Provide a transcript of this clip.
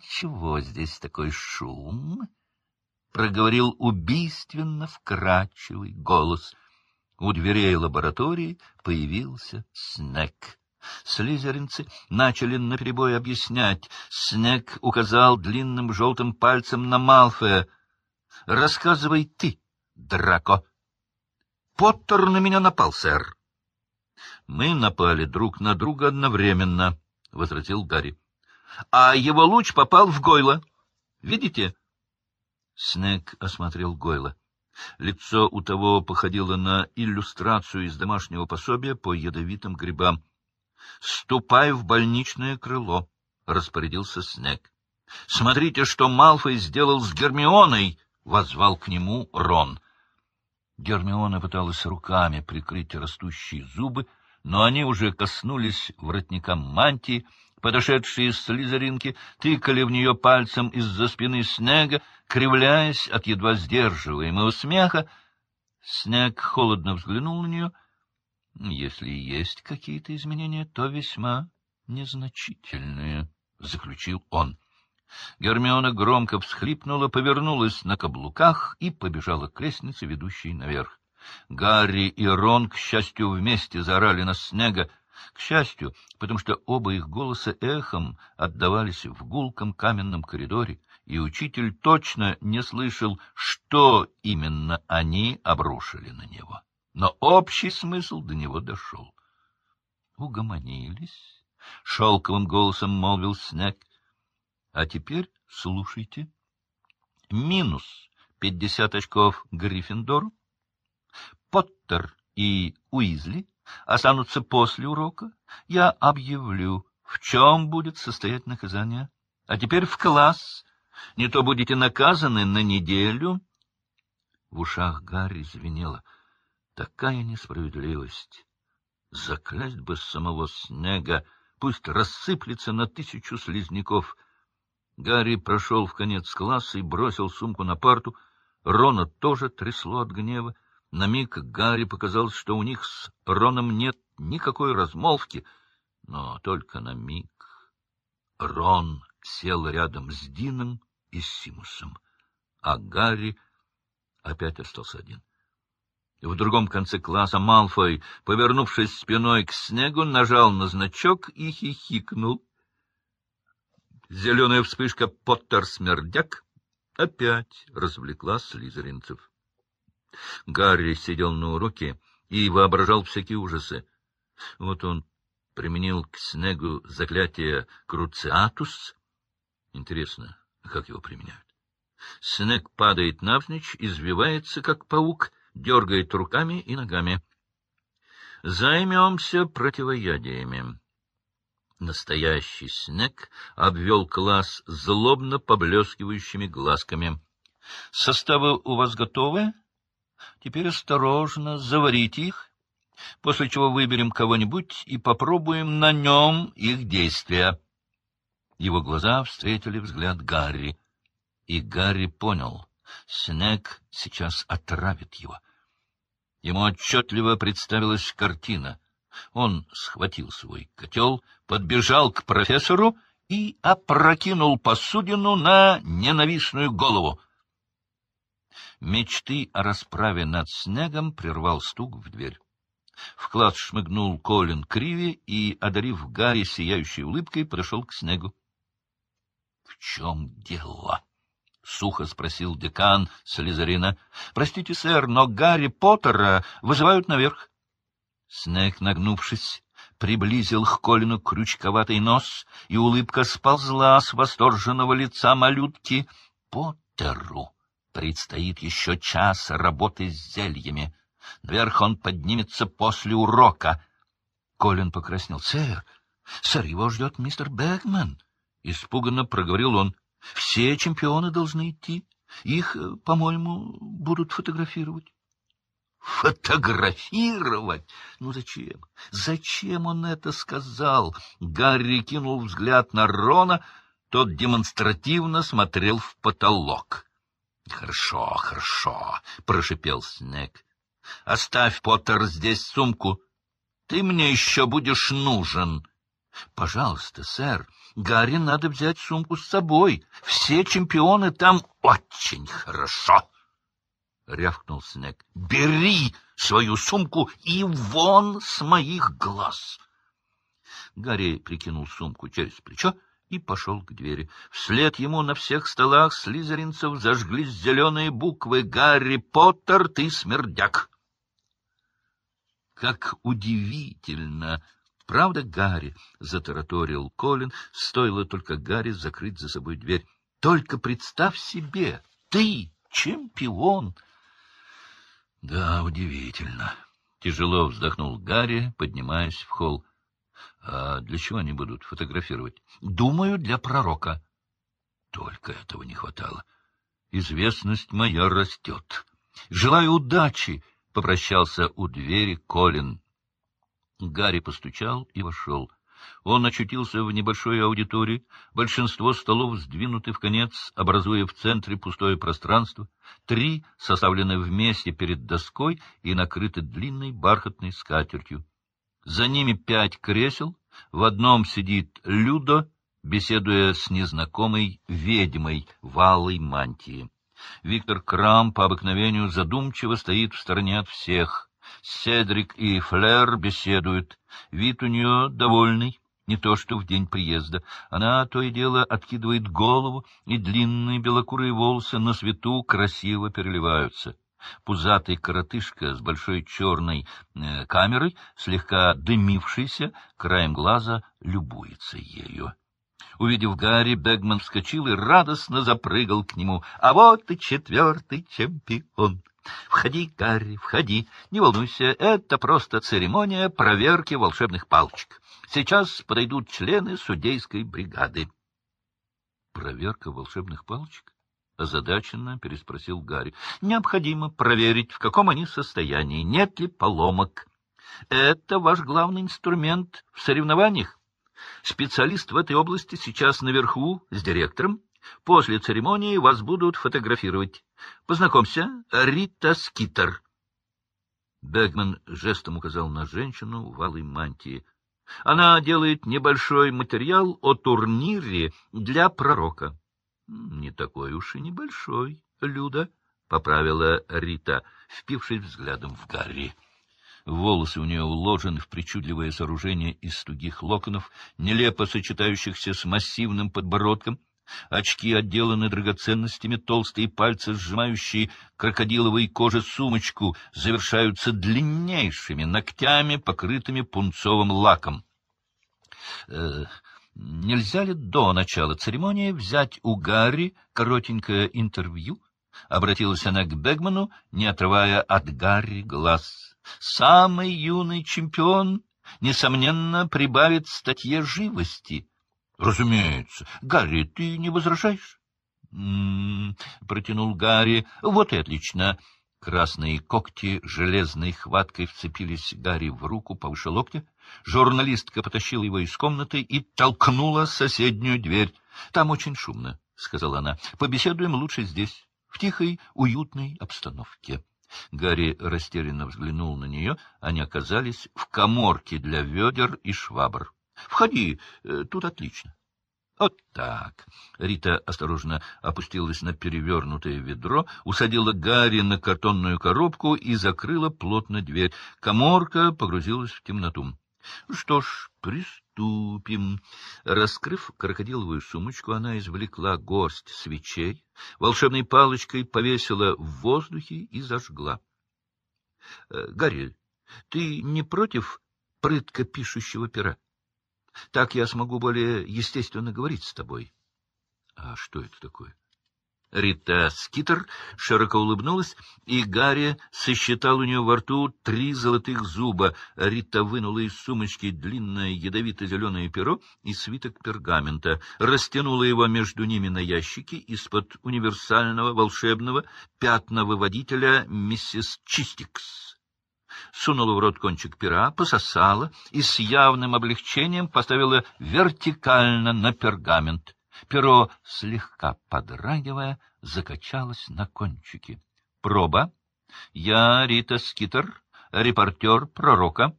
чего здесь такой шум? — проговорил убийственно вкрадчивый голос. У дверей лаборатории появился Снег. Слизеринцы начали наперебой объяснять. Снег указал длинным желтым пальцем на Малфоя. — Рассказывай ты, Драко. — Поттер на меня напал, сэр. — Мы напали друг на друга одновременно, — возразил Гарри. — А его луч попал в Гойла. Видите? Снег осмотрел Гойла. Лицо у того походило на иллюстрацию из домашнего пособия по ядовитым грибам. — Ступай в больничное крыло, — распорядился Снег. — Смотрите, что Малфой сделал с Гермионой! — возвал к нему Рон. Гермиона пыталась руками прикрыть растущие зубы, но они уже коснулись воротника мантии, подошедшие с слизеринки тыкали в нее пальцем из-за спины Снега, кривляясь от едва сдерживаемого смеха. Снег холодно взглянул на нее — если есть какие-то изменения, то весьма незначительные, — заключил он. Гермиона громко всхлипнула, повернулась на каблуках и побежала к лестнице, ведущей наверх. Гарри и Рон, к счастью, вместе заорали на снега. К счастью, потому что оба их голоса эхом отдавались в гулком каменном коридоре, и учитель точно не слышал, что именно они обрушили на него но общий смысл до него дошел. — Угомонились, — шелковым голосом молвил Снег. — А теперь слушайте. Минус пятьдесят очков Гриффиндору. Поттер и Уизли останутся после урока. Я объявлю, в чем будет состоять наказание. А теперь в класс. Не то будете наказаны на неделю. В ушах Гарри звенело — Такая несправедливость! Заклясть бы самого снега, пусть рассыплется на тысячу слизняков. Гарри прошел в конец класса и бросил сумку на парту. Рона тоже трясло от гнева. На миг Гарри показалось, что у них с Роном нет никакой размолвки, но только на миг. Рон сел рядом с Дином и Симусом, а Гарри опять остался один. В другом конце класса Малфой, повернувшись спиной к снегу, нажал на значок и хихикнул. Зеленая вспышка Поттер-смердяк опять развлекла слизеринцев. Гарри сидел на уроке и воображал всякие ужасы. Вот он применил к снегу заклятие Круциатус. Интересно, как его применяют? Снег падает навзничь, извивается, как паук — дергает руками и ногами. Займемся противоядиями. Настоящий снег обвел класс злобно поблескивающими глазками. — Составы у вас готовы? Теперь осторожно заварите их, после чего выберем кого-нибудь и попробуем на нем их действия. Его глаза встретили взгляд Гарри, и Гарри понял — снег сейчас отравит его. Ему отчетливо представилась картина. Он схватил свой котел, подбежал к профессору и опрокинул посудину на ненавистную голову. Мечты о расправе над снегом прервал стук в дверь. В класс шмыгнул Колин Криви и, одарив Гарри сияющей улыбкой, подошел к снегу. — В чем дело? — сухо спросил декан Слизерина. — Простите, сэр, но Гарри Поттера вызывают наверх. Снег, нагнувшись, приблизил к Колину крючковатый нос, и улыбка сползла с восторженного лица малютки. Поттеру предстоит еще час работы с зельями. Наверх он поднимется после урока. Колин покраснел. — Сэр, сэр, его ждет мистер Бэгман. Испуганно проговорил он. Все чемпионы должны идти. Их, э, по-моему, будут фотографировать. Фотографировать? Ну зачем? Зачем он это сказал? Гарри кинул взгляд на Рона. Тот демонстративно смотрел в потолок. — Хорошо, хорошо, — прошипел Снег. — Оставь, Поттер, здесь сумку. Ты мне еще будешь нужен. — Пожалуйста, сэр, Гарри надо взять сумку с собой. Все чемпионы там очень хорошо. — рявкнул Снег. — Бери свою сумку и вон с моих глаз! Гарри прикинул сумку через плечо и пошел к двери. Вслед ему на всех столах слизеринцев зажглись зеленые буквы «Гарри Поттер, ты смердяк». Как удивительно! Правда, Гарри, — затараторил Колин, — стоило только Гарри закрыть за собой дверь. Только представь себе, ты чемпион! Да, удивительно. Тяжело вздохнул Гарри, поднимаясь в холл. А для чего они будут фотографировать? Думаю, для пророка. Только этого не хватало. Известность моя растет. Желаю удачи, — попрощался у двери Колин. Гарри постучал и вошел. Он очутился в небольшой аудитории. Большинство столов сдвинуты в конец, образуя в центре пустое пространство. Три составлены вместе перед доской и накрыты длинной бархатной скатертью. За ними пять кресел. В одном сидит Людо, беседуя с незнакомой ведьмой в алой мантии. Виктор Крам по обыкновению задумчиво стоит в стороне от всех. Седрик и Флер беседуют. Вид у нее довольный, не то что в день приезда. Она то и дело откидывает голову, и длинные белокурые волосы на свету красиво переливаются. Пузатый коротышка с большой черной э, камерой, слегка дымившийся, краем глаза любуется ею. Увидев Гарри, Бегман вскочил и радостно запрыгал к нему. — А вот и четвертый чемпион! Входи, Гарри, входи. Не волнуйся, это просто церемония проверки волшебных палочек. Сейчас подойдут члены судейской бригады. — Проверка волшебных палочек? — озадаченно переспросил Гарри. — Необходимо проверить, в каком они состоянии, нет ли поломок. Это ваш главный инструмент в соревнованиях. Специалист в этой области сейчас наверху с директором. После церемонии вас будут фотографировать. Познакомься, Рита Скитер. Бегман жестом указал на женщину в алой мантии. Она делает небольшой материал о турнире для пророка. — Не такой уж и небольшой, Люда, — поправила Рита, впившись взглядом в Гарри. Волосы у нее уложены в причудливое сооружение из тугих локонов, нелепо сочетающихся с массивным подбородком. Очки отделаны драгоценностями, толстые пальцы, сжимающие крокодиловой кожи сумочку, завершаются длиннейшими ногтями, покрытыми пунцовым лаком. Э, Нельзя ли до начала церемонии взять у Гарри коротенькое интервью? Обратилась она к Бегману, не отрывая от Гарри глаз. Самый юный чемпион, несомненно, прибавит статье живости. — Разумеется. Гарри, ты не возражаешь? «М-м-м», протянул Гарри. — Вот и отлично. Красные когти железной хваткой вцепились Гарри в руку повыше локтя. Журналистка потащила его из комнаты и толкнула соседнюю дверь. — Там очень шумно, — сказала она. — Побеседуем лучше здесь, в тихой, уютной обстановке. Гарри растерянно взглянул на нее. Они оказались в коморке для ведер и швабр. — Входи, э, тут отлично. Вот так. Рита осторожно опустилась на перевернутое ведро, усадила Гарри на картонную коробку и закрыла плотно дверь. Коморка погрузилась в темноту. Что ж, приступим. Раскрыв крокодиловую сумочку, она извлекла горсть свечей, волшебной палочкой повесила в воздухе и зажгла. Э, — Гарри, ты не против прытко пишущего пера? Так я смогу более естественно говорить с тобой. — А что это такое? Рита Скитер широко улыбнулась, и Гарри сосчитал у нее во рту три золотых зуба. Рита вынула из сумочки длинное ядовито-зеленое перо и свиток пергамента, растянула его между ними на ящике из-под универсального волшебного пятновыводителя миссис Чистикс сунула в рот кончик пера, пососала и с явным облегчением поставила вертикально на пергамент. Перо, слегка подрагивая, закачалось на кончике. Проба. Я Рита Скитер, репортер пророка.